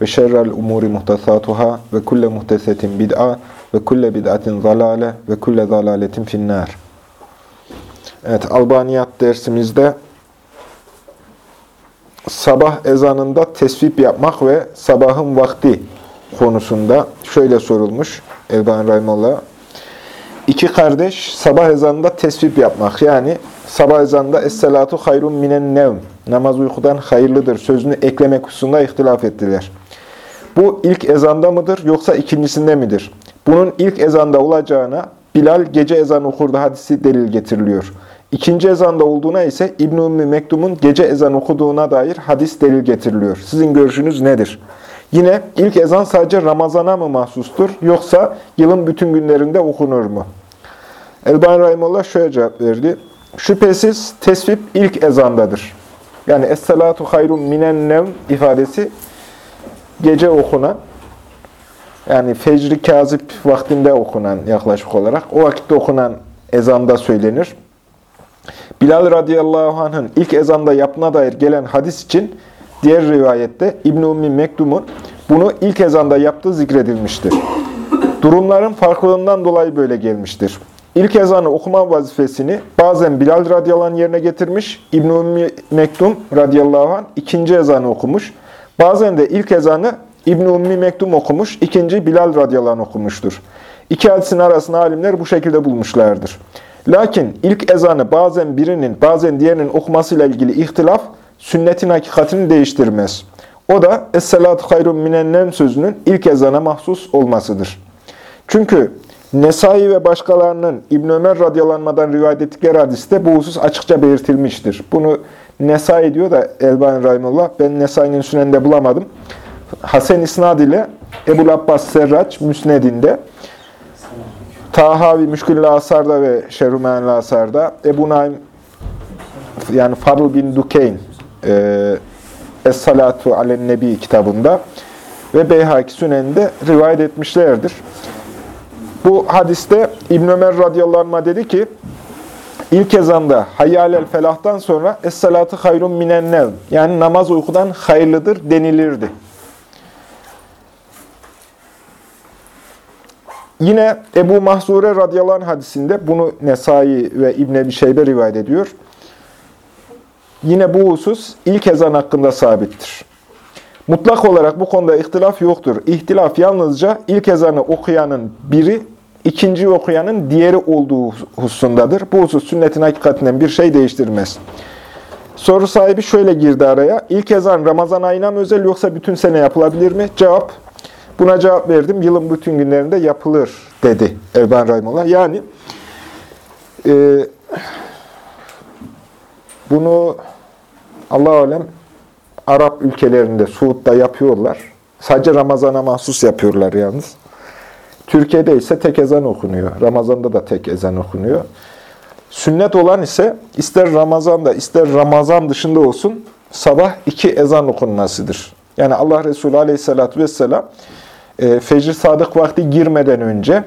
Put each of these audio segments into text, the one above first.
ve şerrel umuri muhtesatuhâ ve kulle muhtesetin bid'a ve kulle bid'atin zalale ve kulle zalaletin finnâr. Evet, Albaniyat dersimizde sabah ezanında tesvip yapmak ve sabahın vakti konusunda şöyle sorulmuş Elbani Rahimullah. İki kardeş sabah ezanında tesvip yapmak yani sabah ezanında Es-salatu hayrun minen nevm namaz uykudan hayırlıdır sözünü eklemek hususunda ihtilaf ettiler. Bu ilk ezanda mıdır yoksa ikincisinde midir? Bunun ilk ezanda olacağına Bilal gece ezan okurdu hadisi delil getiriliyor. İkinci ezanda olduğuna ise İbn-i Ümmü Mektum'un gece ezan okuduğuna dair hadis delil getiriliyor. Sizin görüşünüz nedir? Yine ilk ezan sadece Ramazan'a mı mahsustur yoksa yılın bütün günlerinde okunur mu? Elbani Rahimullah şöyle cevap verdi. Şüphesiz tesvip ilk ezandadır. Yani Es-salatu hayrun minen nevm ifadesi gece okunan, yani fecri kazip vaktinde okunan yaklaşık olarak, o vakitte okunan ezanda söylenir. Bilal radıyallahu anh'ın ilk ezanda yapına dair gelen hadis için diğer rivayette İbn-i Ummi Mektum'un bunu ilk ezanda yaptığı zikredilmiştir. Durumların farklılığından dolayı böyle gelmiştir. İlk ezanı okuma vazifesini bazen Bilal radıyallahu anh yerine getirmiş, İbn-i Ummi Mektum radıyallahu anh ikinci ezanı okumuş. Bazen de ilk ezanı İbn-i Ummi Mektum okumuş, ikinci Bilal radıyallahu anh okumuştur. İki hadisin arasında alimler bu şekilde bulmuşlardır. Lakin ilk ezanı bazen birinin, bazen diğerinin okumasıyla ilgili ihtilaf, sünnetin hakikatini değiştirmez. O da Es-salatu hayrun minennem sözünün ilk ezana mahsus olmasıdır. Çünkü Nesai ve başkalarının İbn Ömer radyalanmadan rivayet ettikleri hadiste bu husus açıkça belirtilmiştir. Bunu Nesai diyor da Elbani Rahimullah, ben Nesai'nin süneninde bulamadım. Hasen İsnad ile Ebu Abbas Serraç Müsned'inde, Tahavi Müşkül Asar'da ve Şerhumen Asar'da, Ebu Naim yani Fadl bin Dukeyn e, Es-Salatu Alen Nebi kitabında ve Beyhaki Sünen'de rivayet etmişlerdir. Bu hadiste İbn Ömer radıyallahu anh dedi ki, ilk ezanda hayyalel felahtan sonra es-salatu hayrun minen yani namaz uykudan hayırlıdır denilirdi. Yine Ebu Mahzure radıyallahu anh hadisinde bunu Nesai ve İbn Ebi Şeybe rivayet ediyor. Yine bu husus ilk ezan hakkında sabittir. Mutlak olarak bu konuda ihtilaf yoktur. İhtilaf yalnızca ilk ezanı okuyanın biri, ikinci okuyanın diğeri olduğu hususundadır. Bu husus sünnetin hakikatinden bir şey değiştirmez. Soru sahibi şöyle girdi araya. İlk ezan Ramazan ayına mı özel yoksa bütün sene yapılabilir mi? Cevap, buna cevap verdim. Yılın bütün günlerinde yapılır dedi Erban Rahimullah. Yani e, bunu Allah alem Arap ülkelerinde, Suud'da yapıyorlar. Sadece Ramazan'a mahsus yapıyorlar yalnız. Türkiye'de ise tek ezan okunuyor. Ramazan'da da tek ezan okunuyor. Sünnet olan ise ister Ramazan'da ister Ramazan dışında olsun sabah iki ezan okunmasıdır. Yani Allah Resulü aleyhissalatü vesselam e, fecr sadık vakti girmeden önce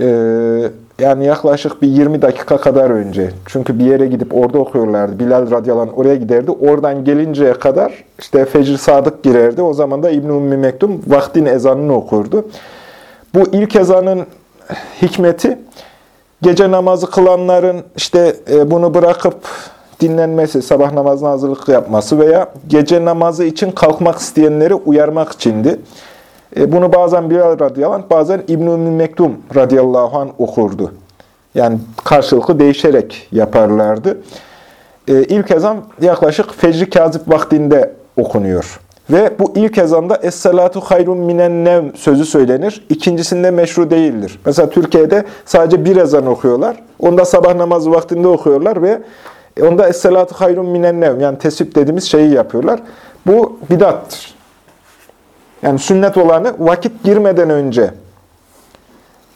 e, yani yaklaşık bir 20 dakika kadar önce. Çünkü bir yere gidip orada okuyorlardı. Bilal radıyallahu anh oraya giderdi. Oradan gelinceye kadar işte fecr sadık girerdi. O zaman da İbn-i Ümmi Mektum vaktin ezanını okurdu. Bu ilk ezanın hikmeti gece namazı kılanların işte e, bunu bırakıp dinlenmesi, sabah namazına hazırlık yapması veya gece namazı için kalkmak isteyenleri uyarmak içindi. E, bunu bazen Bilal radıyallahu anh, bazen İbn-i Mektum radıyallahu anh okurdu. Yani karşılıklı değişerek yaparlardı. E, ilk ezan yaklaşık fecri kazip vaktinde okunuyor. Ve bu ilk ezanda Es-salatu hayrun minen nevm sözü söylenir. İkincisinde meşru değildir. Mesela Türkiye'de sadece bir ezan okuyorlar. Onda sabah namazı vaktinde okuyorlar ve onda Es-salatu hayrun minen nevm yani tesvip dediğimiz şeyi yapıyorlar. Bu bidattır. Yani sünnet olanı vakit girmeden önce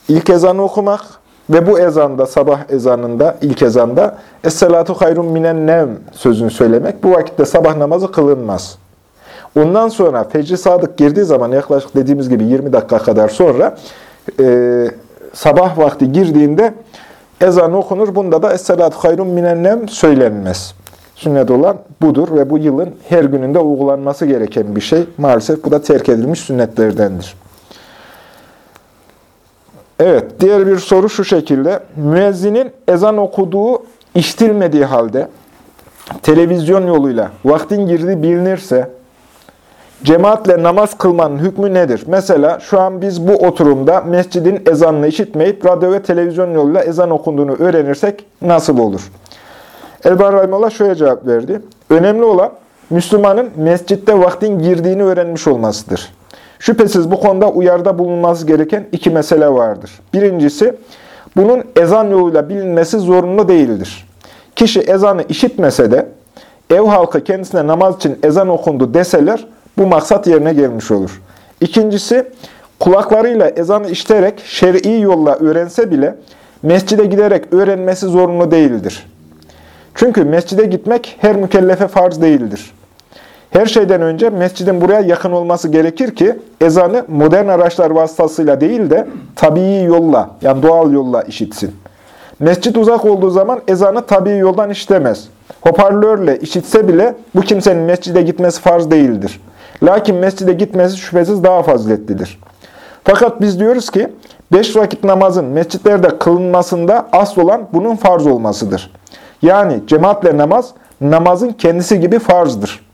ilk ezanı okumak ve bu ezanda, sabah ezanında, ilk ezanda Es-salatu hayrun minen nevm sözünü söylemek. Bu vakitte sabah namazı kılınmaz. Ondan sonra fecri sadık girdiği zaman yaklaşık dediğimiz gibi 20 dakika kadar sonra e, sabah vakti girdiğinde ezan okunur. Bunda da Es-salatu hayrun minen nevm söylenmez. Sünnet olan budur ve bu yılın her gününde uygulanması gereken bir şey. Maalesef bu da terk edilmiş sünnetlerdendir. Evet, diğer bir soru şu şekilde. Müezzinin ezan okuduğu iştilmediği halde televizyon yoluyla vaktin girdiği bilinirse cemaatle namaz kılmanın hükmü nedir? Mesela şu an biz bu oturumda mescidin ezanını işitmeyip radyo ve televizyon yoluyla ezan okunduğunu öğrenirsek nasıl olur? Elbar Rahimullah şöyle cevap verdi. Önemli olan Müslümanın mescitte vaktin girdiğini öğrenmiş olmasıdır. Şüphesiz bu konuda uyarda bulunması gereken iki mesele vardır. Birincisi, bunun ezan yoluyla bilinmesi zorunlu değildir. Kişi ezanı işitmese de, ev halkı kendisine namaz için ezan okundu deseler, bu maksat yerine gelmiş olur. İkincisi, kulaklarıyla ezanı işiterek şer'i yolla öğrense bile, mescide giderek öğrenmesi zorunlu değildir. Çünkü mescide gitmek her mükellefe farz değildir. Her şeyden önce mescidin buraya yakın olması gerekir ki ezanı modern araçlar vasıtasıyla değil de tabii yolla, yani doğal yolla işitsin. Mescit uzak olduğu zaman ezanı tabii yoldan işitemez. Hoparlörle işitse bile bu kimsenin mescide gitmesi farz değildir. Lakin mescide gitmesi şüphesiz daha faziletlidir. Fakat biz diyoruz ki, beş vakit namazın mescitlerde kılınmasında asıl olan bunun farz olmasıdır. Yani cemaatle namaz, namazın kendisi gibi farzdır.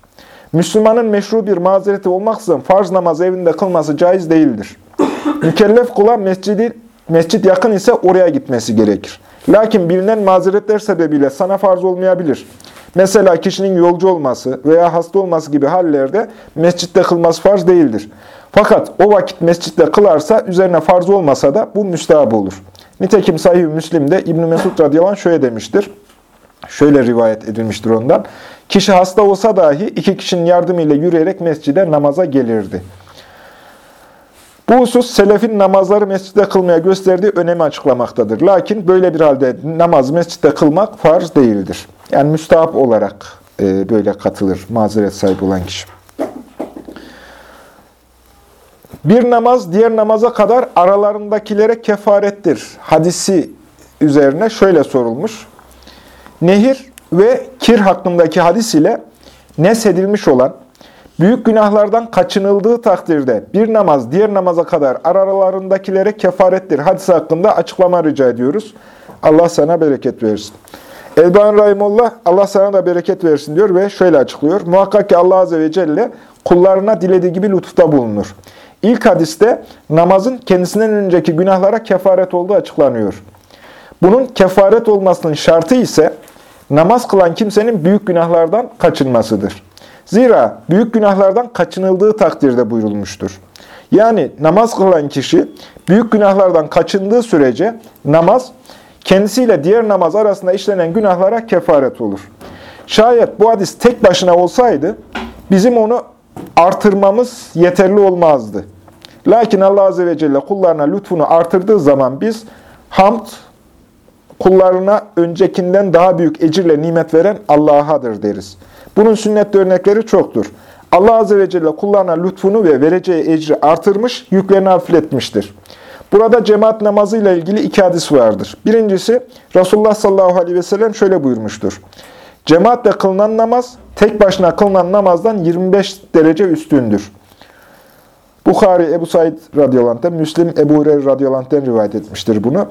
Müslümanın meşru bir mazereti olmaksızın farz namaz evinde kılması caiz değildir. Mükellef kula mescidi, mescit yakın ise oraya gitmesi gerekir. Lakin bilinen mazeretler sebebiyle sana farz olmayabilir. Mesela kişinin yolcu olması veya hasta olması gibi hallerde mescitte kılması farz değildir. Fakat o vakit mescitte kılarsa üzerine farz olmasa da bu müstahap olur. Nitekim Sahih-i Müslim'de İbn-i Mesud radıyallahu şöyle demiştir. Şöyle rivayet edilmiştir ondan. Kişi hasta olsa dahi iki kişinin yardımıyla yürüyerek mescide namaza gelirdi. Bu husus selefin namazları mescitte kılmaya gösterdiği önemi açıklamaktadır. Lakin böyle bir halde namaz mescitte kılmak farz değildir. Yani müstahap olarak e, böyle katılır mazeret sahibi olan kişi. Bir namaz diğer namaza kadar aralarındakilere kefarettir. Hadisi üzerine şöyle sorulmuş. Nehir ve kir hakkındaki hadis ile nesedilmiş olan büyük günahlardan kaçınıldığı takdirde bir namaz diğer namaza kadar aralarındakilere kefarettir. Hadis hakkında açıklama rica ediyoruz. Allah sana bereket versin. Elban Rahimullah Allah sana da bereket versin diyor ve şöyle açıklıyor. Muhakkak ki Allah Azze ve Celle kullarına dilediği gibi lütufta bulunur. İlk hadiste namazın kendisinden önceki günahlara kefaret olduğu açıklanıyor. Bunun kefaret olmasının şartı ise namaz kılan kimsenin büyük günahlardan kaçınmasıdır. Zira büyük günahlardan kaçınıldığı takdirde buyurulmuştur. Yani namaz kılan kişi büyük günahlardan kaçındığı sürece namaz kendisiyle diğer namaz arasında işlenen günahlara kefaret olur. Şayet bu hadis tek başına olsaydı bizim onu artırmamız yeterli olmazdı. Lakin Allah Azze ve Celle kullarına lütfunu artırdığı zaman biz hamd kullarına öncekinden daha büyük ecirle nimet veren Allah'adır deriz. Bunun sünnet örnekleri çoktur. Allah Azze ve Celle kullarına lütfunu ve vereceği ecri artırmış, yüklerini hafifletmiştir. Burada cemaat namazıyla ilgili iki hadis vardır. Birincisi, Resulullah sallallahu aleyhi ve sellem şöyle buyurmuştur. Cemaatle kılınan namaz, tek başına kılınan namazdan 25 derece üstündür. Bukhari, Ebu Said radıyallahu Müslim, Ebu Hureyre radıyallahu rivayet etmiştir bunu.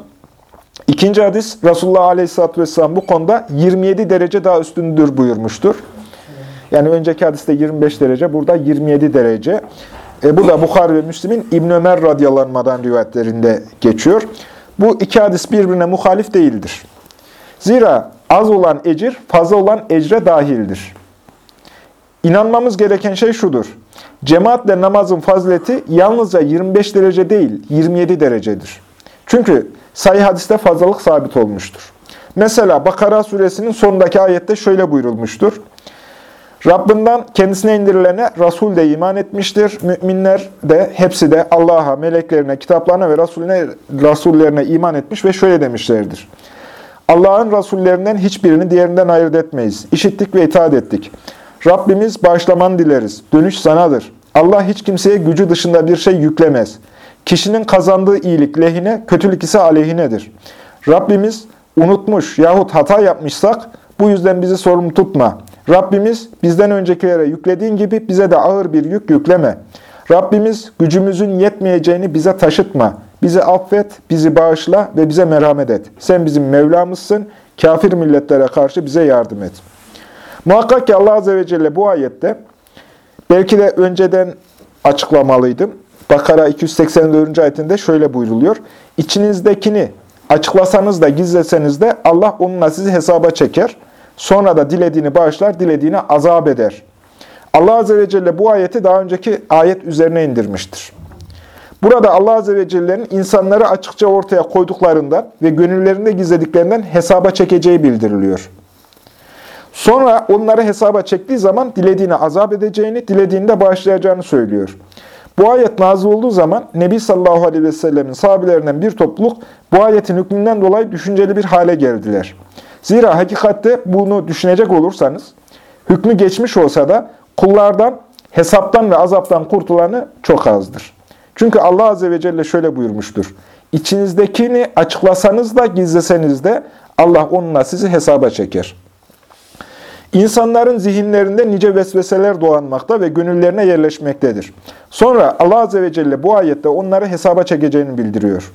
İkinci hadis, Resulullah Aleyhisselatü Vesselam bu konuda 27 derece daha üstündür buyurmuştur. Yani önceki hadiste 25 derece, burada 27 derece. E, bu da Bukhari ve Müslim'in İbn Ömer radyalanmadan rivayetlerinde geçiyor. Bu iki hadis birbirine muhalif değildir. Zira az olan ecir, fazla olan ecre dahildir. İnanmamız gereken şey şudur. Cemaatle namazın fazileti yalnızca 25 derece değil, 27 derecedir. Çünkü Sayı hadiste fazlalık sabit olmuştur. Mesela Bakara suresinin sonundaki ayette şöyle buyurulmuştur. Rabbinden kendisine indirilene Resul de iman etmiştir. Müminler de hepsi de Allah'a, meleklerine, kitaplarına ve Resulüne, Resullerine iman etmiş ve şöyle demişlerdir. Allah'ın Resullerinden hiçbirini diğerinden ayırt etmeyiz. İşittik ve itaat ettik. Rabbimiz bağışlamanı dileriz. Dönüş sanadır. Allah hiç kimseye gücü dışında bir şey yüklemez. Kişinin kazandığı iyilik lehine, kötülük ise aleyhinedir. Rabbimiz unutmuş yahut hata yapmışsak bu yüzden bizi sorumlu tutma. Rabbimiz bizden öncekilere yüklediğin gibi bize de ağır bir yük yükleme. Rabbimiz gücümüzün yetmeyeceğini bize taşıtma. Bizi affet, bizi bağışla ve bize merhamet et. Sen bizim Mevlamızsın, kafir milletlere karşı bize yardım et. Muhakkak ki Allah Azze ve Celle bu ayette, belki de önceden açıklamalıydım. Bakara 284. ayetinde şöyle buyruluyor. İçinizdekini açıklasanız da gizleseniz de Allah onunla sizi hesaba çeker. Sonra da dilediğini bağışlar, dilediğini azap eder. Allah Azze ve Celle bu ayeti daha önceki ayet üzerine indirmiştir. Burada Allah Azze ve Celle'nin insanları açıkça ortaya koyduklarından ve gönüllerinde gizlediklerinden hesaba çekeceği bildiriliyor. Sonra onları hesaba çektiği zaman dilediğini azap edeceğini, dilediğini de bağışlayacağını söylüyor. Bu ayet nazil olduğu zaman Nebi sallallahu aleyhi ve sellemin sahabilerinden bir topluluk bu ayetin hükmünden dolayı düşünceli bir hale geldiler. Zira hakikatte bunu düşünecek olursanız, hükmü geçmiş olsa da kullardan, hesaptan ve azaptan kurtulanı çok azdır. Çünkü Allah Azze ve Celle şöyle buyurmuştur. İçinizdekini açıklasanız da gizleseniz de Allah onunla sizi hesaba çeker. İnsanların zihinlerinde nice vesveseler doğanmakta ve gönüllerine yerleşmektedir. Sonra Allah Azze ve Celle bu ayette onları hesaba çekeceğini bildiriyor.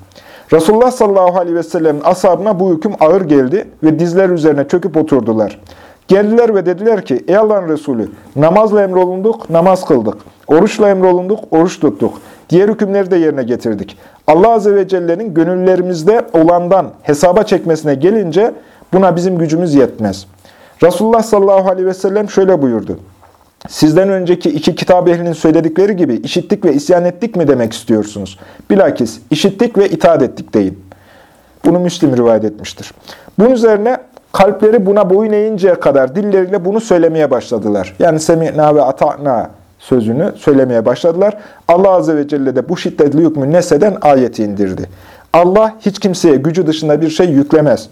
Resulullah sallallahu aleyhi ve sellem'in ashabına bu hüküm ağır geldi ve dizler üzerine çöküp oturdular. Geldiler ve dediler ki, ey Allah'ın Resulü, namazla emrolunduk, namaz kıldık. Oruçla emrolunduk, oruç tuttuk. Diğer hükümleri de yerine getirdik. Allah Azze ve Celle'nin gönüllerimizde olandan hesaba çekmesine gelince buna bizim gücümüz yetmez. Resulullah sallallahu aleyhi ve sellem şöyle buyurdu. Sizden önceki iki kitap ehlinin söyledikleri gibi işittik ve isyan ettik mi demek istiyorsunuz? Bilakis işittik ve itaat ettik deyin. Bunu Müslim rivayet etmiştir. Bunun üzerine kalpleri buna boyun eğinceye kadar dilleriyle bunu söylemeye başladılar. Yani semi'na ve ata'na sözünü söylemeye başladılar. Allah Azze ve Celle de bu şiddetli hükmü neseden ayeti indirdi. Allah hiç kimseye gücü dışında bir şey yüklemez.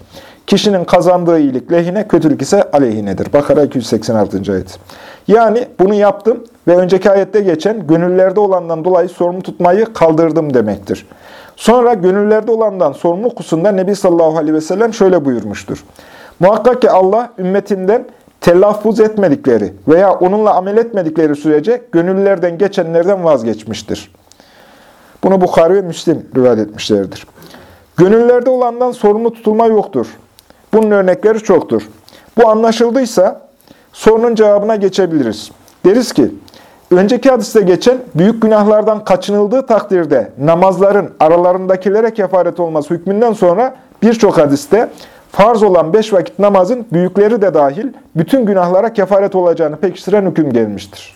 Kişinin kazandığı iyilik lehine, kötülük ise aleyhinedir. Bakara 286. ayet. Yani bunu yaptım ve önceki ayette geçen gönüllerde olandan dolayı sorumlu tutmayı kaldırdım demektir. Sonra gönüllerde olandan sorumlu hususunda Nebi sallallahu aleyhi ve sellem şöyle buyurmuştur. Muhakkak ki Allah ümmetinden telaffuz etmedikleri veya onunla amel etmedikleri sürece gönüllerden geçenlerden vazgeçmiştir. Bunu Bukhari ve Müslim rivayet etmişlerdir. Gönüllerde olandan sorumlu tutulma yoktur. Bunun örnekleri çoktur. Bu anlaşıldıysa sorunun cevabına geçebiliriz. Deriz ki, önceki hadiste geçen büyük günahlardan kaçınıldığı takdirde namazların aralarındakilere kefaret olması hükmünden sonra birçok hadiste farz olan beş vakit namazın büyükleri de dahil bütün günahlara kefaret olacağını pekiştiren hüküm gelmiştir.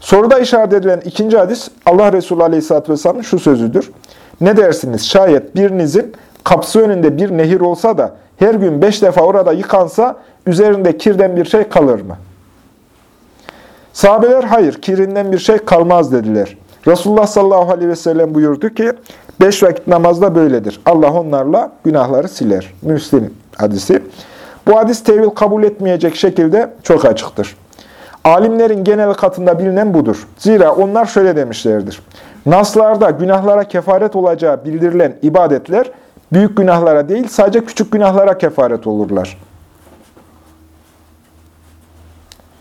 Soruda işaret edilen ikinci hadis Allah Resulü Aleyhisselatü Vesselam'ın şu sözüdür. Ne dersiniz? Şayet birinizin kapısı önünde bir nehir olsa da her gün beş defa orada yıkansa üzerinde kirden bir şey kalır mı? Sahabeler hayır, kirinden bir şey kalmaz dediler. Resulullah sallallahu aleyhi ve sellem buyurdu ki, beş vakit namazda böyledir. Allah onlarla günahları siler. Müslim hadisi. Bu hadis tevil kabul etmeyecek şekilde çok açıktır. Alimlerin genel katında bilinen budur. Zira onlar şöyle demişlerdir. Naslarda günahlara kefaret olacağı bildirilen ibadetler, büyük günahlara değil sadece küçük günahlara kefaret olurlar.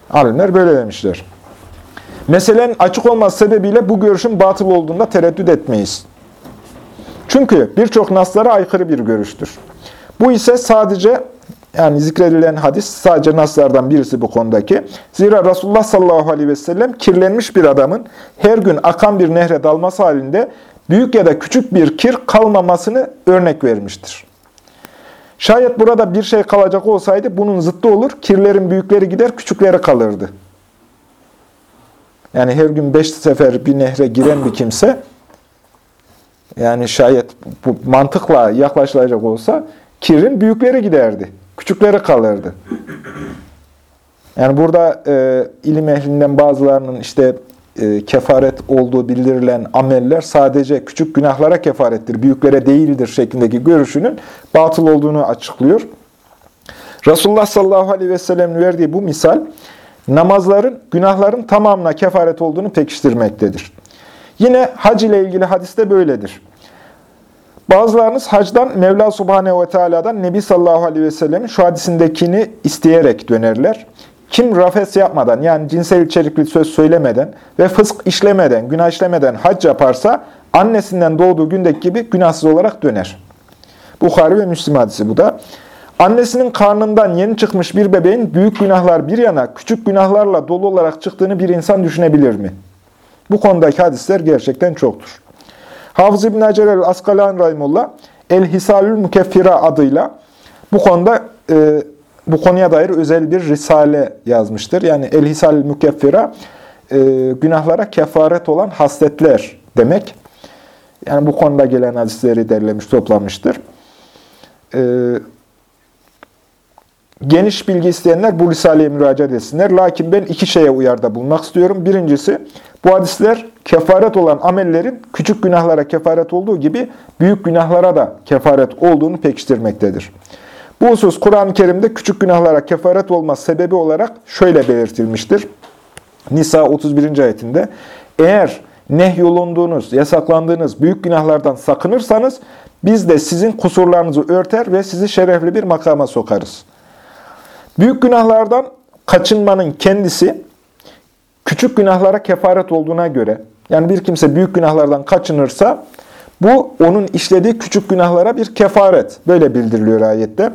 Alimler böyle demişler. Meselenin açık olması sebebiyle bu görüşün batıl olduğunda tereddüt etmeyiz. Çünkü birçok naslara aykırı bir görüştür. Bu ise sadece yani zikredilen hadis sadece naslardan birisi bu konudaki. Zira Resulullah sallallahu aleyhi ve sellem kirlenmiş bir adamın her gün akan bir nehre dalması halinde büyük ya da küçük bir kir kalmamasını örnek vermiştir. Şayet burada bir şey kalacak olsaydı bunun zıttı olur. Kirlerin büyükleri gider, küçükleri kalırdı. Yani her gün beş sefer bir nehre giren bir kimse, yani şayet bu mantıkla yaklaşılacak olsa, kirin büyükleri giderdi, küçükleri kalırdı. Yani burada e, ilim ehlinden bazılarının işte e, kefaret olduğu bildirilen ameller sadece küçük günahlara kefarettir, büyüklere değildir şeklindeki görüşünün batıl olduğunu açıklıyor. Resulullah sallallahu aleyhi ve sellem'in verdiği bu misal, namazların günahların tamamına kefaret olduğunu pekiştirmektedir. Yine hac ile ilgili hadiste böyledir. Bazılarınız hacdan Mevla Subhanehu ve Teala'dan Nebi sallallahu aleyhi ve sellemin şu hadisindekini isteyerek dönerler. Kim rafes yapmadan yani cinsel içerikli söz söylemeden ve fısk işlemeden, günah işlemeden hac yaparsa annesinden doğduğu gündeki gibi günahsız olarak döner. Bukhari ve Müslim hadisi bu da. Annesinin karnından yeni çıkmış bir bebeğin büyük günahlar bir yana küçük günahlarla dolu olarak çıktığını bir insan düşünebilir mi? Bu konudaki hadisler gerçekten çoktur. Hafız İbn Hacer el-Askalan Rahimullah El-Hisalül Mükeffira adıyla bu konuda e, bu konuya dair özel bir risale yazmıştır. Yani El-Hisalül Mükeffira e, günahlara kefaret olan hasletler demek. Yani bu konuda gelen hadisleri derlemiş, toplamıştır. E, Geniş bilgi isteyenler bu Risale'ye müracaat etsinler. Lakin ben iki şeye uyarda bulmak istiyorum. Birincisi, bu hadisler kefaret olan amellerin küçük günahlara kefaret olduğu gibi büyük günahlara da kefaret olduğunu pekiştirmektedir. Bu husus Kur'an-ı Kerim'de küçük günahlara kefaret olma sebebi olarak şöyle belirtilmiştir. Nisa 31. ayetinde, eğer nehyolunduğunuz, yasaklandığınız büyük günahlardan sakınırsanız, biz de sizin kusurlarınızı örter ve sizi şerefli bir makama sokarız. Büyük günahlardan kaçınmanın kendisi küçük günahlara kefaret olduğuna göre, yani bir kimse büyük günahlardan kaçınırsa, bu onun işlediği küçük günahlara bir kefaret. Böyle bildiriliyor ayette.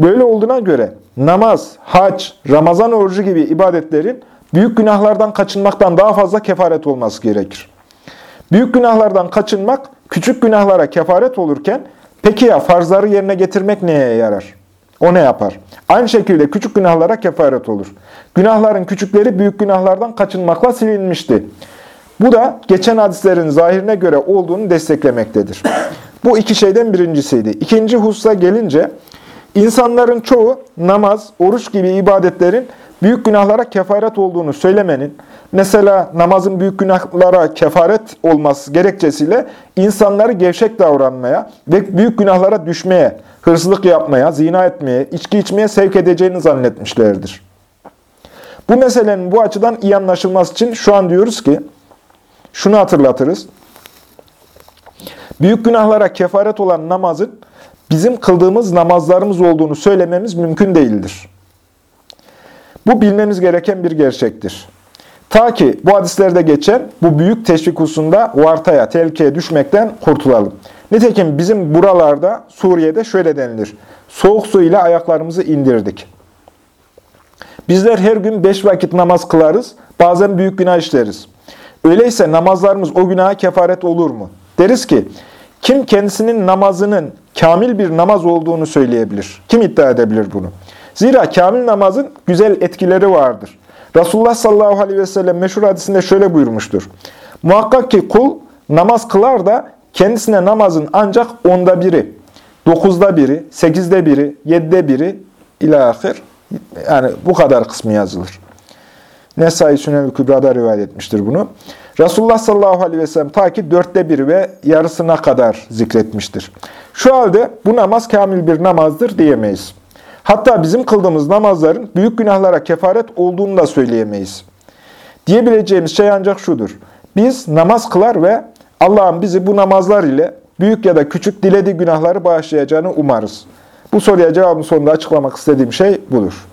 Böyle olduğuna göre namaz, hac, Ramazan orucu gibi ibadetlerin büyük günahlardan kaçınmaktan daha fazla kefaret olması gerekir. Büyük günahlardan kaçınmak küçük günahlara kefaret olurken, peki ya farzları yerine getirmek neye yarar? O ne yapar? Aynı şekilde küçük günahlara kefaret olur. Günahların küçükleri büyük günahlardan kaçınmakla silinmişti. Bu da geçen hadislerin zahirine göre olduğunu desteklemektedir. Bu iki şeyden birincisiydi. İkinci hususa gelince, insanların çoğu namaz, oruç gibi ibadetlerin büyük günahlara kefaret olduğunu söylemenin, mesela namazın büyük günahlara kefaret olması gerekçesiyle insanları gevşek davranmaya ve büyük günahlara düşmeye, hırsızlık yapmaya, zina etmeye, içki içmeye sevk edeceğini zannetmişlerdir. Bu meselenin bu açıdan iyi anlaşılması için şu an diyoruz ki, şunu hatırlatırız. Büyük günahlara kefaret olan namazın bizim kıldığımız namazlarımız olduğunu söylememiz mümkün değildir. Bu bilmemiz gereken bir gerçektir. Ta ki bu hadislerde geçen bu büyük teşvik hususunda vartaya, tehlikeye düşmekten kurtulalım. Nitekim bizim buralarda, Suriye'de şöyle denilir. Soğuk su ile ayaklarımızı indirdik. Bizler her gün beş vakit namaz kılarız, bazen büyük günah işleriz. Öyleyse namazlarımız o günaha kefaret olur mu? Deriz ki, kim kendisinin namazının kamil bir namaz olduğunu söyleyebilir? Kim iddia edebilir bunu? Zira kamil namazın güzel etkileri vardır. Resulullah sallallahu aleyhi ve sellem meşhur hadisinde şöyle buyurmuştur. Muhakkak ki kul namaz kılar da kendisine namazın ancak onda biri, dokuzda biri, sekizde biri, yedide biri ilahir. Yani bu kadar kısmı yazılır. Nesai Sünel-i Kübra'da rivayet etmiştir bunu. Resulullah sallallahu aleyhi ve sellem ta ki dörtte biri ve yarısına kadar zikretmiştir. Şu halde bu namaz kamil bir namazdır diyemeyiz. Hatta bizim kıldığımız namazların büyük günahlara kefaret olduğunu da söyleyemeyiz. Diyebileceğimiz şey ancak şudur. Biz namaz kılar ve Allah'ın bizi bu namazlar ile büyük ya da küçük dilediği günahları bağışlayacağını umarız. Bu soruya cevabın sonunda açıklamak istediğim şey budur.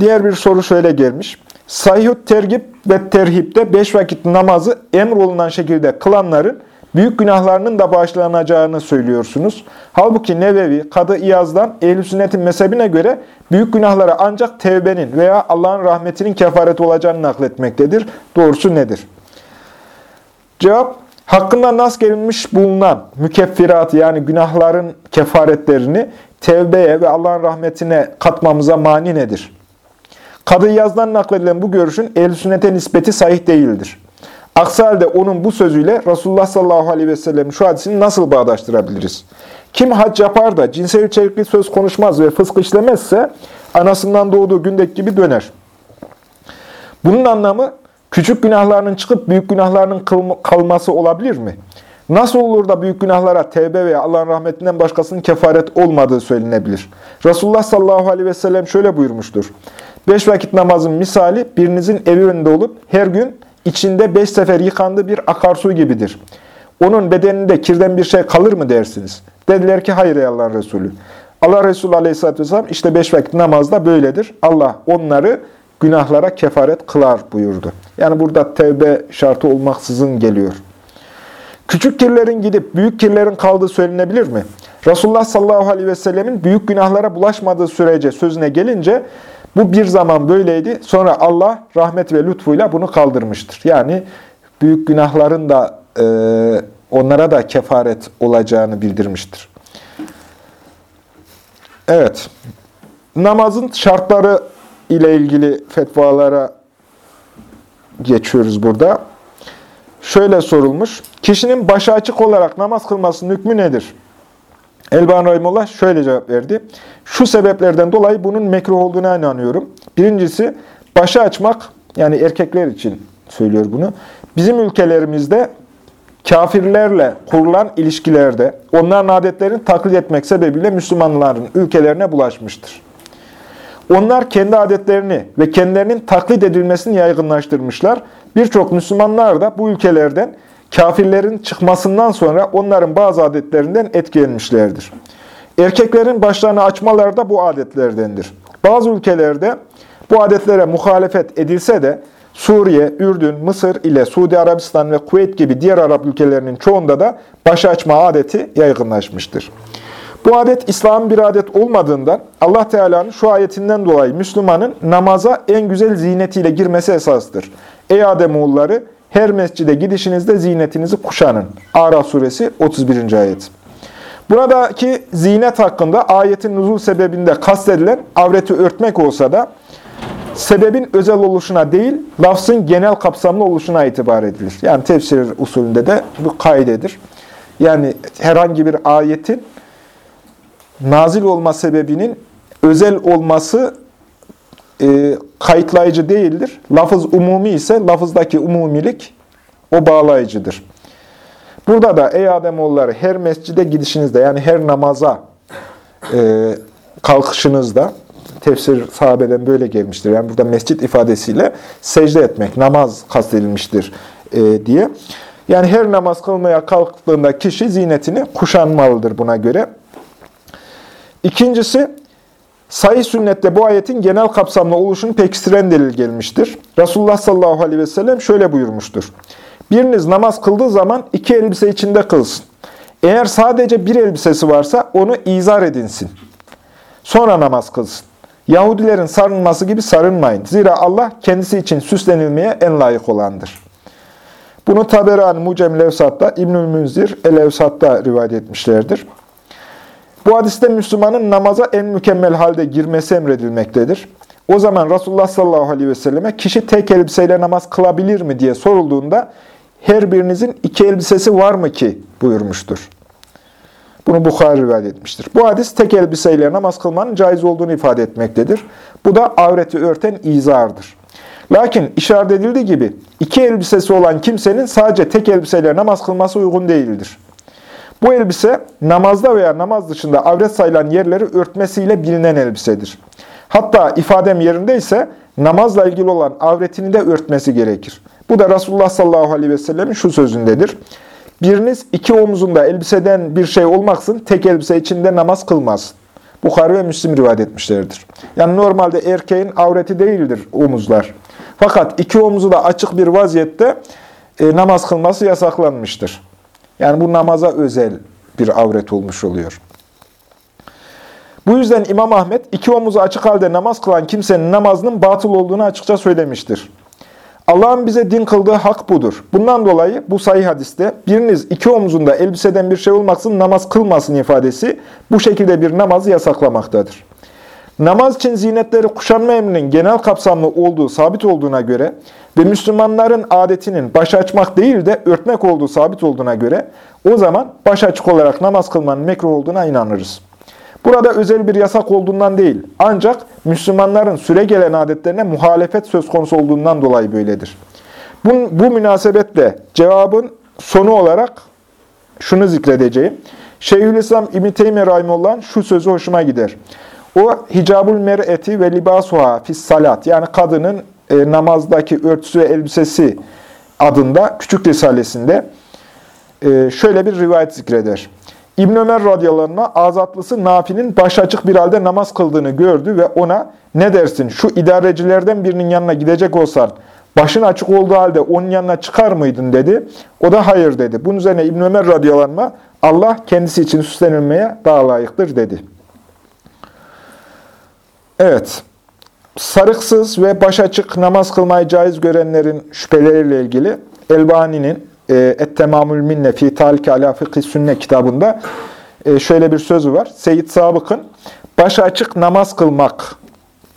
Diğer bir soru şöyle gelmiş. Sahihut tergip ve terhipte beş vakit namazı emrolunan şekilde kılanların büyük günahlarının da bağışlanacağını söylüyorsunuz. Halbuki Nevevi, Kadı İyaz'dan ehl Sünnet'in mezhebine göre büyük günahlara ancak tevbenin veya Allah'ın rahmetinin kefareti olacağını nakletmektedir. Doğrusu nedir? Cevap, hakkında nas gelinmiş bulunan mükeffirat yani günahların kefaretlerini tevbeye ve Allah'ın rahmetine katmamıza mani nedir? Kadı yazdan nakledilen bu görüşün ehl sünnete nispeti sahih değildir. Aksi halde onun bu sözüyle Resulullah sallallahu aleyhi ve sellem şu hadisini nasıl bağdaştırabiliriz? Kim hac yapar da cinsel içerikli söz konuşmaz ve fısk işlemezse anasından doğduğu gündeki gibi döner. Bunun anlamı küçük günahlarının çıkıp büyük günahlarının kalması olabilir mi? Nasıl olur da büyük günahlara tevbe veya Allah'ın rahmetinden başkasının kefaret olmadığı söylenebilir? Resulullah sallallahu aleyhi ve sellem şöyle buyurmuştur. Beş vakit namazın misali birinizin evi önünde olup her gün içinde beş sefer yıkandığı bir akarsu gibidir. Onun bedeninde kirden bir şey kalır mı dersiniz? Dediler ki hayır ey Allah'ın Resulü. Allah Resulü aleyhisselatü vesselam işte beş vakit namazda böyledir. Allah onları günahlara kefaret kılar buyurdu. Yani burada tevbe şartı olmaksızın geliyor. Küçük kirlerin gidip büyük kirlerin kaldığı söylenebilir mi? Resulullah sallallahu aleyhi ve sellemin büyük günahlara bulaşmadığı sürece sözüne gelince bu bir zaman böyleydi. Sonra Allah rahmet ve lütfuyla bunu kaldırmıştır. Yani büyük günahların da e, onlara da kefaret olacağını bildirmiştir. Evet. Namazın şartları ile ilgili fetvalara geçiyoruz burada. Şöyle sorulmuş. Kişinin başı açık olarak namaz kılmasının hükmü nedir? Elban Rahimullah şöyle cevap verdi. Şu sebeplerden dolayı bunun mekruh olduğuna inanıyorum. Birincisi, başı açmak, yani erkekler için söylüyor bunu. Bizim ülkelerimizde kafirlerle kurulan ilişkilerde onların adetlerini taklit etmek sebebiyle Müslümanların ülkelerine bulaşmıştır. Onlar kendi adetlerini ve kendilerinin taklit edilmesini yaygınlaştırmışlar. Birçok Müslümanlar da bu ülkelerden kafirlerin çıkmasından sonra onların bazı adetlerinden etkilenmişlerdir. Erkeklerin başlarını açmaları da bu adetlerdendir. Bazı ülkelerde bu adetlere muhalefet edilse de Suriye, Ürdün, Mısır ile Suudi Arabistan ve Kuveyt gibi diğer Arap ülkelerinin çoğunda da baş açma adeti yaygınlaşmıştır. Bu adet İslam'ın bir adet olmadığından Allah Teala'nın şu ayetinden dolayı Müslümanın namaza en güzel zinetiyle girmesi esastır. Ey Ademoğulları her mescide gidişinizde zinetinizi kuşanın. Araf suresi 31. ayet. Buradaki zinet hakkında ayetin nuzul sebebinde kastedilen avreti örtmek olsa da sebebin özel oluşuna değil, lafzın genel kapsamlı oluşuna itibar edilir. Yani tefsir usulünde de bu kaidedir. Yani herhangi bir ayetin nazil olma sebebinin özel olması e, kayıtlayıcı değildir. Lafız umumi ise lafızdaki umumilik o bağlayıcıdır. Burada da ey Ademoğulları her mescide gidişinizde yani her namaza e, kalkışınızda tefsir sahabeden böyle gelmiştir. Yani burada mescit ifadesiyle secde etmek, namaz kastedilmiştir e, diye. Yani her namaz kılmaya kalktığında kişi zinetini kuşanmalıdır buna göre. İkincisi, Sahih sünnette bu ayetin genel kapsamlı oluşunu pekiştiren delil gelmiştir. Resulullah sallallahu aleyhi ve sellem şöyle buyurmuştur. Biriniz namaz kıldığı zaman iki elbise içinde kılsın. Eğer sadece bir elbisesi varsa onu izar edinsin. Sonra namaz kılsın. Yahudilerin sarılması gibi sarınmayın. Zira Allah kendisi için süslenilmeye en layık olandır. Bunu Taberani Mucem Levsat'ta, İbnül Münzir El-Evsat'ta rivayet etmişlerdir. Bu hadiste Müslümanın namaza en mükemmel halde girmesi emredilmektedir. O zaman Resulullah sallallahu aleyhi ve selleme kişi tek elbiseyle namaz kılabilir mi diye sorulduğunda her birinizin iki elbisesi var mı ki buyurmuştur. Bunu Bukhari rivayet etmiştir. Bu hadis tek elbiseyle namaz kılmanın caiz olduğunu ifade etmektedir. Bu da avreti örten izardır. Lakin işaret edildiği gibi iki elbisesi olan kimsenin sadece tek elbiseyle namaz kılması uygun değildir. Bu elbise namazda veya namaz dışında avret sayılan yerleri örtmesiyle bilinen elbisedir. Hatta ifadem yerinde ise namazla ilgili olan avretini de örtmesi gerekir. Bu da Resulullah sallallahu aleyhi ve sellemin şu sözündedir. Biriniz iki omuzunda elbiseden bir şey olmaksın tek elbise içinde namaz kılmaz. Bukhari ve Müslim rivayet etmişlerdir. Yani normalde erkeğin avreti değildir omuzlar. Fakat iki omuzu da açık bir vaziyette e, namaz kılması yasaklanmıştır. Yani bu namaza özel bir avret olmuş oluyor. Bu yüzden İmam Ahmet iki omuzu açık halde namaz kılan kimsenin namazının batıl olduğunu açıkça söylemiştir. Allah'ın bize din kıldığı hak budur. Bundan dolayı bu sahih hadiste biriniz iki omuzunda elbiseden bir şey olmaksın namaz kılmasın ifadesi bu şekilde bir namazı yasaklamaktadır. Namaz için zinetleri kuşanma emrinin genel kapsamlı olduğu sabit olduğuna göre ve Müslümanların adetinin baş açmak değil de örtmek olduğu sabit olduğuna göre o zaman baş açık olarak namaz kılmanın mekruh olduğuna inanırız. Burada özel bir yasak olduğundan değil, ancak Müslümanların süre gelen adetlerine muhalefet söz konusu olduğundan dolayı böyledir. Bu, bu münasebetle cevabın sonu olarak şunu zikredeceğim. Şeyhülislam İbn-i Teymiye Rahimullah'ın şu sözü hoşuma gider. O hicabul mer'eti ve libasuha fis salat yani kadının e, namazdaki örtüsü ve elbisesi adında küçük risalesinde e, şöyle bir rivayet zikreder. İbn Ömer radıyallahu azatlısı Nafi'nin baş açık bir halde namaz kıldığını gördü ve ona ne dersin şu idarecilerden birinin yanına gidecek olsan başın açık olduğu halde onun yanına çıkar mıydın dedi. O da hayır dedi. Bunun üzerine İbn Ömer radıyallahu Allah kendisi için süslenilmeye daha layıktır dedi. Evet. Sarıksız ve baş açık namaz kılmayı caiz görenlerin şüpheleriyle ilgili Elbani'nin e, Et-Temamül Minne fi Talike ala Fıkhi Sünne kitabında e, şöyle bir sözü var. Seyyid Sabık'ın baş açık namaz kılmak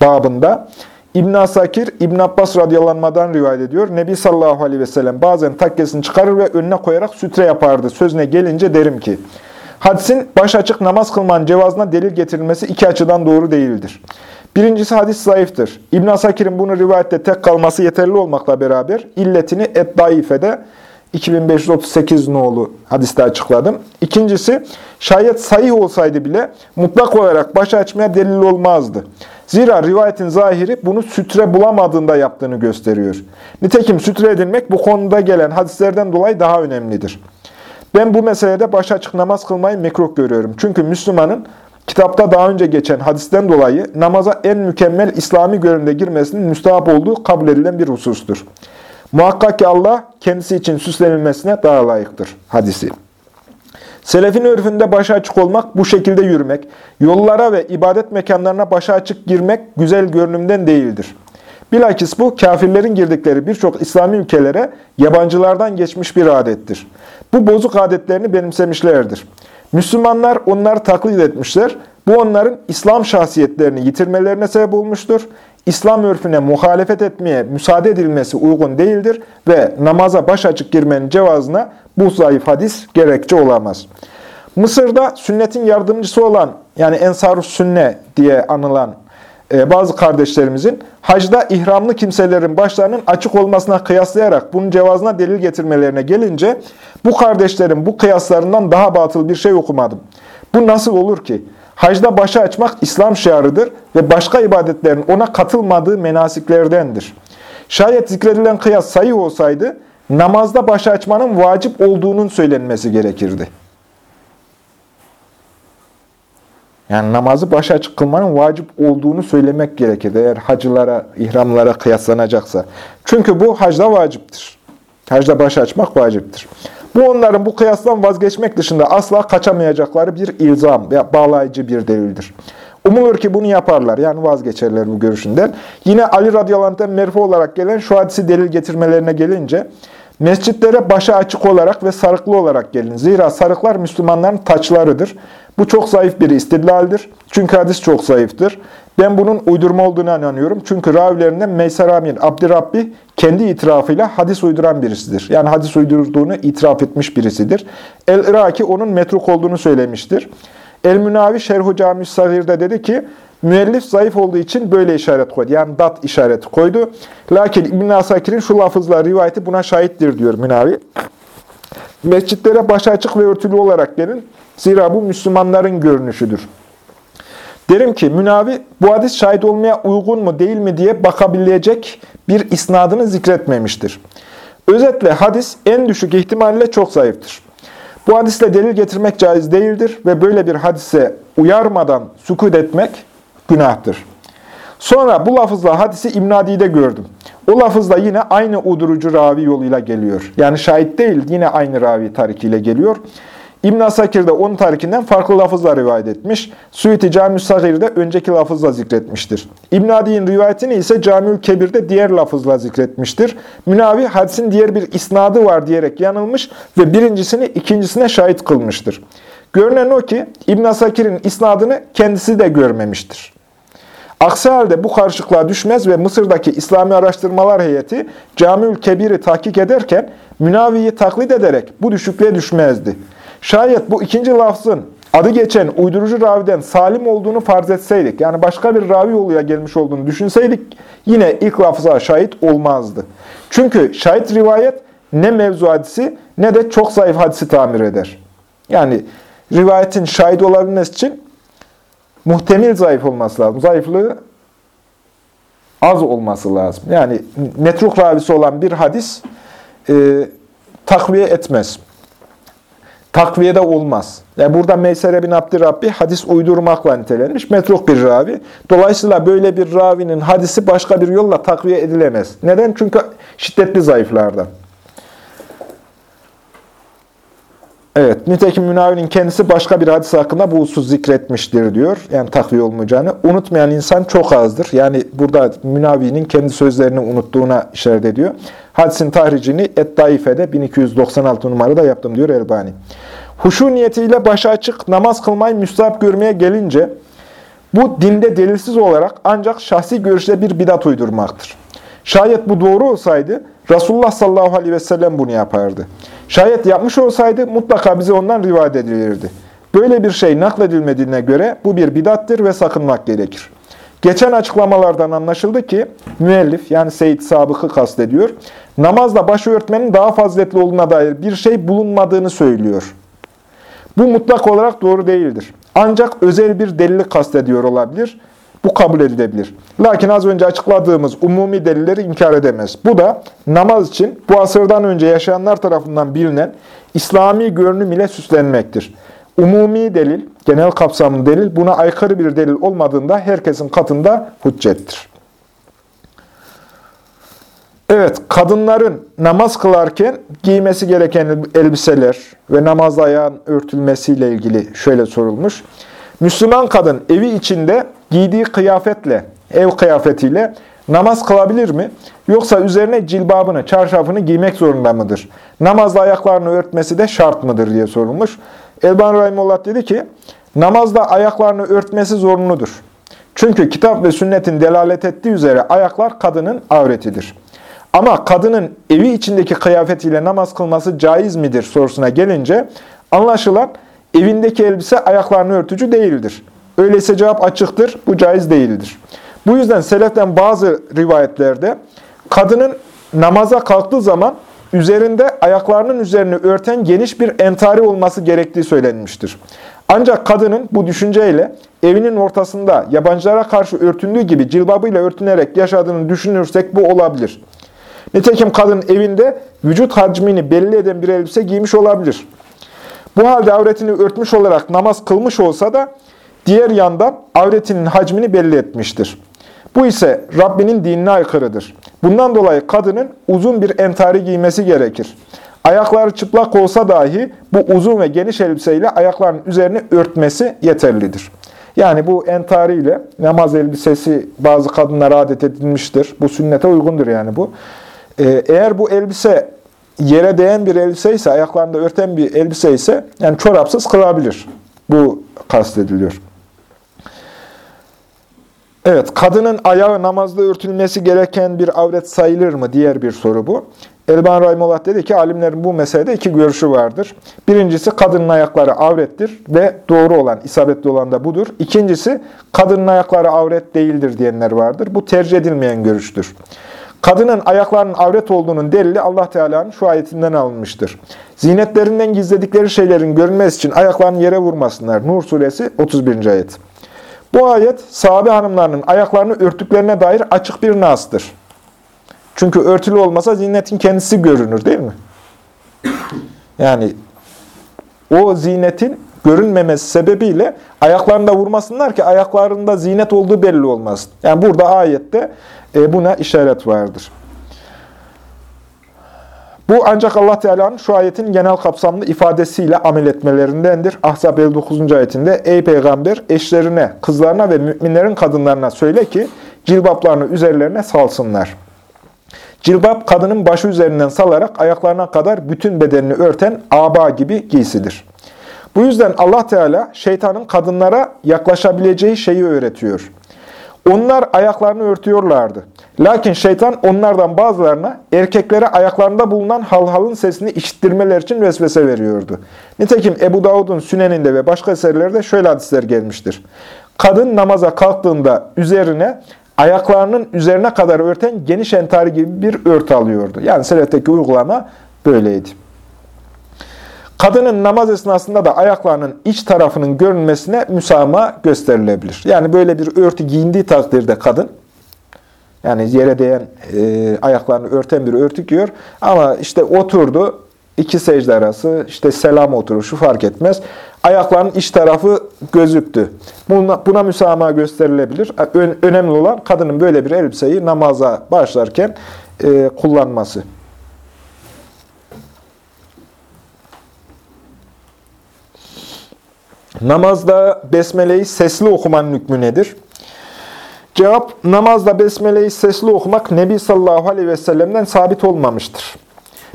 babında İbn Asakir, İbn Abbas radyalanmadan rivayet ediyor. Nebi sallallahu aleyhi ve sellem bazen takkesini çıkarır ve önüne koyarak sütre yapardı. Sözüne gelince derim ki, hadisin baş açık namaz kılmanın cevazına delil getirilmesi iki açıdan doğru değildir. Birincisi hadis zayıftır. İbn Asakir'in bunu rivayette tek kalması yeterli olmakla beraber illetini Et-Daife'de 2538 nolu hadiste açıkladım. İkincisi, şayet sahih olsaydı bile mutlak olarak baş açmaya delil olmazdı. Zira rivayetin zahiri bunu sütre bulamadığında yaptığını gösteriyor. Nitekim sütre edilmek bu konuda gelen hadislerden dolayı daha önemlidir. Ben bu meselede baş açık namaz kılmayı mekruh görüyorum. Çünkü Müslümanın kitapta daha önce geçen hadisten dolayı namaza en mükemmel İslami görünümde girmesinin müstahap olduğu kabul edilen bir husustur. Muhakkak ki Allah kendisi için süslenilmesine daha layıktır. Hadisi. Selefin örfünde başa açık olmak, bu şekilde yürümek, yollara ve ibadet mekanlarına başa açık girmek güzel görünümden değildir. Bilakis bu, kafirlerin girdikleri birçok İslami ülkelere yabancılardan geçmiş bir adettir. Bu bozuk adetlerini benimsemişlerdir. Müslümanlar onları taklit etmişler. Bu onların İslam şahsiyetlerini yitirmelerine sebep olmuştur. İslam örfüne muhalefet etmeye müsaade edilmesi uygun değildir ve namaza baş açık girmenin cevazına bu zayıf hadis gerekçe olamaz. Mısır'da sünnetin yardımcısı olan yani Ensar-ı Sünne diye anılan bazı kardeşlerimizin hacda ihramlı kimselerin başlarının açık olmasına kıyaslayarak bunun cevazına delil getirmelerine gelince bu kardeşlerin bu kıyaslarından daha batıl bir şey okumadım. Bu nasıl olur ki? Hacda başı açmak İslam şiarıdır ve başka ibadetlerin ona katılmadığı menasiklerdendir. Şayet zikredilen kıyas sayı olsaydı, namazda başı açmanın vacip olduğunun söylenmesi gerekirdi. Yani namazı baş açık kılmanın vacip olduğunu söylemek gerekirdi eğer hacılara, ihramlara kıyaslanacaksa. Çünkü bu hacda vaciptir. Hacda baş açmak vaciptir. Bu onların bu kıyastan vazgeçmek dışında asla kaçamayacakları bir ilzam veya bağlayıcı bir delildir. Umulur ki bunu yaparlar. Yani vazgeçerler bu görüşünden. Yine Ali radıyallahu merfu olarak gelen şu hadisi delil getirmelerine gelince mescitlere başı açık olarak ve sarıklı olarak gelin. Zira sarıklar Müslümanların taçlarıdır. Bu çok zayıf bir istidlaldir. Çünkü hadis çok zayıftır. Ben bunun uydurma olduğunu inanıyorum. Çünkü ravilerinden Meyser Amin Abdirabbi kendi itirafıyla hadis uyduran birisidir. Yani hadis uydurduğunu itiraf etmiş birisidir. El-Iraki onun metruk olduğunu söylemiştir. El-Münavi Şerhu Cami Sagir'de dedi ki, müellif zayıf olduğu için böyle işaret koydu. Yani dat işareti koydu. Lakin İbn-i Asakir'in şu lafızla rivayeti buna şahittir diyor Münavi. Mescitlere başı açık ve örtülü olarak gelin. Zira bu Müslümanların görünüşüdür. Derim ki Münavi bu hadis şahit olmaya uygun mu değil mi diye bakabilecek bir isnadını zikretmemiştir. Özetle hadis en düşük ihtimalle çok zayıftır. Bu hadisle delil getirmek caiz değildir ve böyle bir hadise uyarmadan sükut etmek günahtır. Sonra bu lafızla hadisi İbn Adi'de gördüm. O lafızla yine aynı udurucu ravi yoluyla geliyor. Yani şahit değil, yine aynı ravi tarikiyle geliyor. İbn Asakir de onun tarikinden farklı lafızla rivayet etmiş. Suyuti Cami-ü Sagir'de önceki lafızla zikretmiştir. İbn Adi'nin rivayetini ise Cami-ül Kebir'de diğer lafızla zikretmiştir. Münavi hadisin diğer bir isnadı var diyerek yanılmış ve birincisini ikincisine şahit kılmıştır. Görünen o ki İbn Asakir'in isnadını kendisi de görmemiştir. Aksi halde bu karışıklığa düşmez ve Mısır'daki İslami Araştırmalar Heyeti Camiül Kebir'i tahkik ederken Münavi'yi taklit ederek bu düşüklüğe düşmezdi. Şayet bu ikinci lafzın adı geçen uydurucu raviden salim olduğunu farz etseydik, yani başka bir ravi yoluyla gelmiş olduğunu düşünseydik, yine ilk lafıza şahit olmazdı. Çünkü şahit rivayet ne mevzu hadisi ne de çok zayıf hadisi tamir eder. Yani rivayetin şahit olabilmesi için muhtemel zayıf olması lazım. Zayıflığı az olması lazım. Yani metruk ravisi olan bir hadis e, takviye etmez. Takviye de olmaz. Yani burada Meysere bin Abdirabbi hadis uydurmakla nitelenmiş. Metruk bir ravi. Dolayısıyla böyle bir ravinin hadisi başka bir yolla takviye edilemez. Neden? Çünkü şiddetli zayıflardan. Evet, nitekim Münavi'nin kendisi başka bir hadis hakkında bu husus zikretmiştir diyor. Yani takviye olmayacağını. Unutmayan insan çok azdır. Yani burada Münavi'nin kendi sözlerini unuttuğuna işaret ediyor. Hadisin tahricini Et-Daife'de 1296 numarada yaptım diyor Elbani. Huşu niyetiyle başa açık namaz kılmayı müstahap görmeye gelince, bu dinde delilsiz olarak ancak şahsi görüşle bir bidat uydurmaktır. Şayet bu doğru olsaydı, Resulullah sallallahu aleyhi ve sellem bunu yapardı. Şayet yapmış olsaydı mutlaka bize ondan rivayet edilirdi. Böyle bir şey nakledilmediğine göre bu bir bidattir ve sakınmak gerekir. Geçen açıklamalardan anlaşıldı ki müellif yani Seyyid Sabık'ı kastediyor. Namazda başörtmenin daha faziletli olduğuna dair bir şey bulunmadığını söylüyor. Bu mutlak olarak doğru değildir. Ancak özel bir delili kastediyor olabilir. Bu kabul edilebilir. Lakin az önce açıkladığımız umumi delilleri inkar edemez. Bu da namaz için bu asırdan önce yaşayanlar tarafından bilinen İslami görünüm ile süslenmektir. Umumi delil, genel kapsamlı delil buna aykırı bir delil olmadığında herkesin katında hüccettir. Evet, kadınların namaz kılarken giymesi gereken elbiseler ve namaz ayağın örtülmesiyle ilgili şöyle sorulmuş. Müslüman kadın evi içinde giydiği kıyafetle, ev kıyafetiyle namaz kılabilir mi? Yoksa üzerine cilbabını, çarşafını giymek zorunda mıdır? Namazda ayaklarını örtmesi de şart mıdır diye sorulmuş. Elban Rahimullah dedi ki, namazda ayaklarını örtmesi zorunludur. Çünkü kitap ve sünnetin delalet ettiği üzere ayaklar kadının avretidir. Ama kadının evi içindeki kıyafetiyle namaz kılması caiz midir sorusuna gelince, anlaşılan evindeki elbise ayaklarını örtücü değildir. Öyleyse cevap açıktır, bu caiz değildir. Bu yüzden seleften bazı rivayetlerde kadının namaza kalktığı zaman üzerinde ayaklarının üzerini örten geniş bir entari olması gerektiği söylenmiştir. Ancak kadının bu düşünceyle evinin ortasında yabancılara karşı örtündüğü gibi cilbabıyla örtünerek yaşadığını düşünürsek bu olabilir. Nitekim kadın evinde vücut hacmini belli eden bir elbise giymiş olabilir. Bu halde avretini örtmüş olarak namaz kılmış olsa da diğer yandan avretinin hacmini belli etmiştir. Bu ise Rabbinin dinine aykırıdır. Bundan dolayı kadının uzun bir entari giymesi gerekir. Ayakları çıplak olsa dahi bu uzun ve geniş elbiseyle ayaklarının üzerini örtmesi yeterlidir. Yani bu entari ile namaz elbisesi bazı kadınlara adet edilmiştir. Bu sünnete uygundur yani bu. Ee, eğer bu elbise yere değen bir elbise ise, ayaklarında örten bir elbise ise yani çorapsız kılabilir. Bu kastediliyor. Evet, kadının ayağı namazda örtülmesi gereken bir avret sayılır mı? Diğer bir soru bu. Elban Rahimullah dedi ki, alimlerin bu meselede iki görüşü vardır. Birincisi, kadının ayakları avrettir ve doğru olan, isabetli olan da budur. İkincisi, kadının ayakları avret değildir diyenler vardır. Bu tercih edilmeyen görüştür. Kadının ayaklarının avret olduğunun delili Allah Teala'nın şu ayetinden alınmıştır. Zinetlerinden gizledikleri şeylerin görünmesi için ayaklarını yere vurmasınlar. Nur suresi 31. ayet. Bu ayet sahabe hanımlarının ayaklarını örttüklerine dair açık bir nastır. Çünkü örtülü olmasa zinetin kendisi görünür değil mi? Yani o zinetin görünmemesi sebebiyle ayaklarında vurmasınlar ki ayaklarında zinet olduğu belli olmasın. Yani burada ayette e, buna işaret vardır. Bu ancak Allah Teala'nın şu ayetin genel kapsamlı ifadesiyle amel etmelerindendir. Ahzab 59. ayetinde Ey peygamber eşlerine, kızlarına ve müminlerin kadınlarına söyle ki cilbaplarını üzerlerine salsınlar. Cilbap kadının başı üzerinden salarak ayaklarına kadar bütün bedenini örten aba gibi giysidir. Bu yüzden Allah Teala şeytanın kadınlara yaklaşabileceği şeyi öğretiyor. Onlar ayaklarını örtüyorlardı. Lakin şeytan onlardan bazılarına erkeklere ayaklarında bulunan halhalın sesini işittirmeler için vesvese veriyordu. Nitekim Ebu Davud'un Süneninde ve başka eserlerde şöyle hadisler gelmiştir. Kadın namaza kalktığında üzerine ayaklarının üzerine kadar örten geniş entari gibi bir örtü alıyordu. Yani selefteki uygulama böyleydi. Kadının namaz esnasında da ayaklarının iç tarafının görünmesine müsamaha gösterilebilir. Yani böyle bir örtü giyindiği takdirde kadın, yani yere değen e, ayaklarını örten bir örtü giyiyor. Ama işte oturdu, iki secde arası, işte selam oturuşu fark etmez. Ayaklarının iç tarafı gözüktü. Buna, buna müsamaha gösterilebilir. Önemli olan kadının böyle bir elbiseyi namaza başlarken e, kullanması. Namazda besmeleyi sesli okumanın hükmü nedir? Cevap, namazda besmeleyi sesli okumak Nebi sallallahu aleyhi ve sellem'den sabit olmamıştır.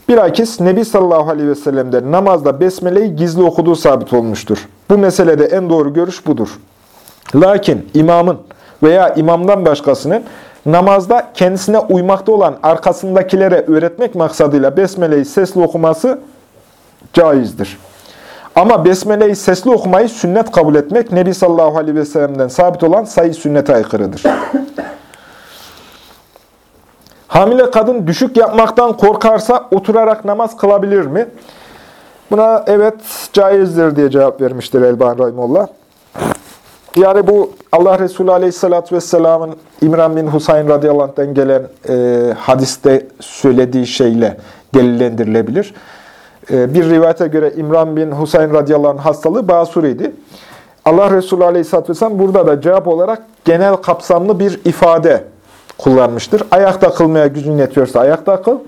Bilakis Nebi sallallahu aleyhi ve sellem'de namazda besmeleyi gizli okuduğu sabit olmuştur. Bu meselede en doğru görüş budur. Lakin imamın veya imamdan başkasının namazda kendisine uymakta olan arkasındakilere öğretmek maksadıyla besmeleyi sesli okuması caizdir. Ama Besmele'yi sesli okumayı sünnet kabul etmek Nebi sallallahu aleyhi ve sellem'den sabit olan sayı sünnete aykırıdır. Hamile kadın düşük yapmaktan korkarsa oturarak namaz kılabilir mi? Buna evet caizdir diye cevap vermiştir Elban Rahimullah. Yani bu Allah Resulü Aleyhisselatü Vesselam'ın İmran bin Husayn radıyallahu anh'den gelen e, hadiste söylediği şeyle delillendirilebilir. Ee, bir rivayete göre İmran bin Husayn radıyallahu anh hastalığı basuriydi. Allah Resulü aleyhisselatü vesselam burada da cevap olarak genel kapsamlı bir ifade kullanmıştır. Ayakta kılmaya gücün yetiyorsa ayakta kıl.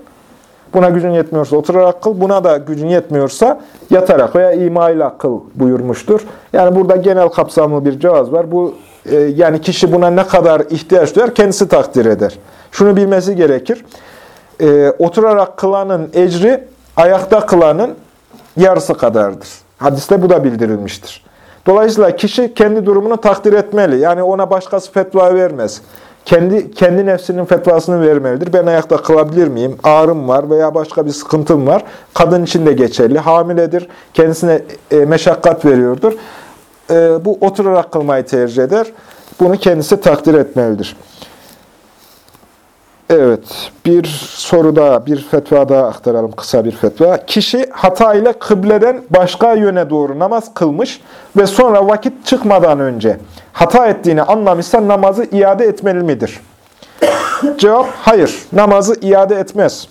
Buna gücün yetmiyorsa oturarak kıl. Buna da gücün yetmiyorsa yatarak veya imayla kıl buyurmuştur. Yani burada genel kapsamlı bir cevaz var. Bu e, yani kişi buna ne kadar ihtiyaç duyar kendisi takdir eder. Şunu bilmesi gerekir. E, oturarak kılanın ecri ayakta kılanın yarısı kadardır. Hadiste bu da bildirilmiştir. Dolayısıyla kişi kendi durumunu takdir etmeli. Yani ona başkası fetva vermez. Kendi kendi nefsinin fetvasını vermelidir. Ben ayakta kılabilir miyim? Ağrım var veya başka bir sıkıntım var. Kadın için de geçerli. Hamiledir. Kendisine e, meşakkat veriyordur. E, bu oturarak kılmayı tercih eder. Bunu kendisi takdir etmelidir. Evet, bir soru daha, bir fetva daha aktaralım, kısa bir fetva. Kişi hata ile kıbleden başka yöne doğru namaz kılmış ve sonra vakit çıkmadan önce hata ettiğini anlamışsa namazı iade etmeli midir? Cevap, hayır, namazı iade etmez.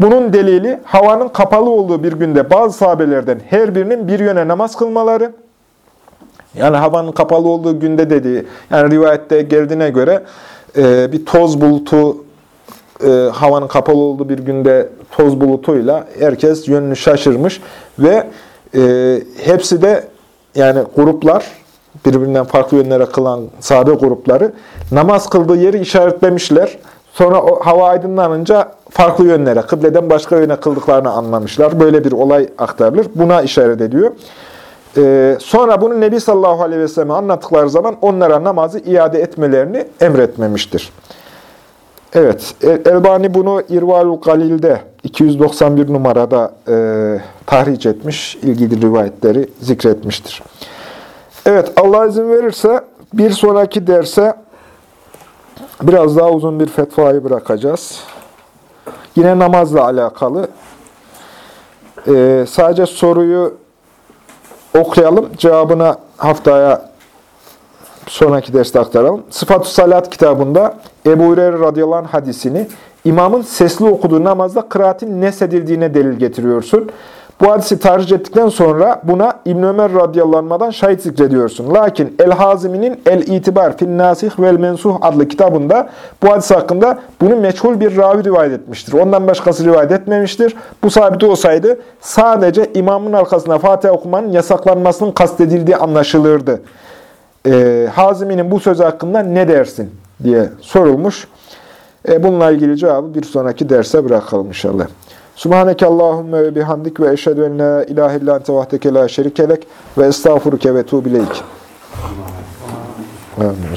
Bunun delili, havanın kapalı olduğu bir günde bazı sahabelerden her birinin bir yöne namaz kılmaları, yani havanın kapalı olduğu günde dediği, yani rivayette geldiğine göre, e, bir toz bulutu e, havanın kapalı olduğu bir günde toz bulutuyla herkes yönünü şaşırmış ve e, hepsi de yani gruplar birbirinden farklı yönlere kılan sahabe grupları namaz kıldığı yeri işaretlemişler. Sonra o hava aydınlanınca farklı yönlere, kıbleden başka yöne kıldıklarını anlamışlar. Böyle bir olay aktarılır. Buna işaret ediyor. Ee, sonra bunu Nebi sallallahu aleyhi ve sellem'e anlattıkları zaman onlara namazı iade etmelerini emretmemiştir. Evet, Elbani bunu İrvalul Galil'de 291 numarada e, tahric etmiş, ilgili rivayetleri zikretmiştir. Evet, Allah izin verirse bir sonraki derse biraz daha uzun bir fetvayı bırakacağız. Yine namazla alakalı. E, sadece soruyu okuyalım, cevabına haftaya sonraki derste aktaralım. Sıfat-ı Salat kitabında Ebu Hureyre radıyallahu anh hadisini imamın sesli okuduğu namazda kıraatin nesedildiğine delil getiriyorsun. Bu hadisi tarih ettikten sonra buna İbn Ömer radıyallahu anh'dan şahit zikrediyorsun. Lakin El-Hazimi'nin El-İtibar fin-Nasih vel-Mensuh adlı kitabında bu hadis hakkında bunu meçhul bir ravi rivayet etmiştir. Ondan başkası rivayet etmemiştir. Bu sabit olsaydı sadece imamın arkasına Fatiha okumanın yasaklanmasının kastedildiği anlaşılırdı e, Hazimi'nin bu sözü hakkında ne dersin diye sorulmuş. E, bununla ilgili cevabı bir sonraki derse bırakalım inşallah. Subhaneke Allahümme ve bihamdik ve eşhedü en la ilahe illa ente vahdeke la şerikelek ve estağfuruke ve tuğbileyk. Amin.